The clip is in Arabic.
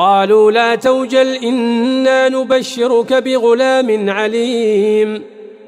قالوا لا توجل إنا نبشرك بغلام عليم.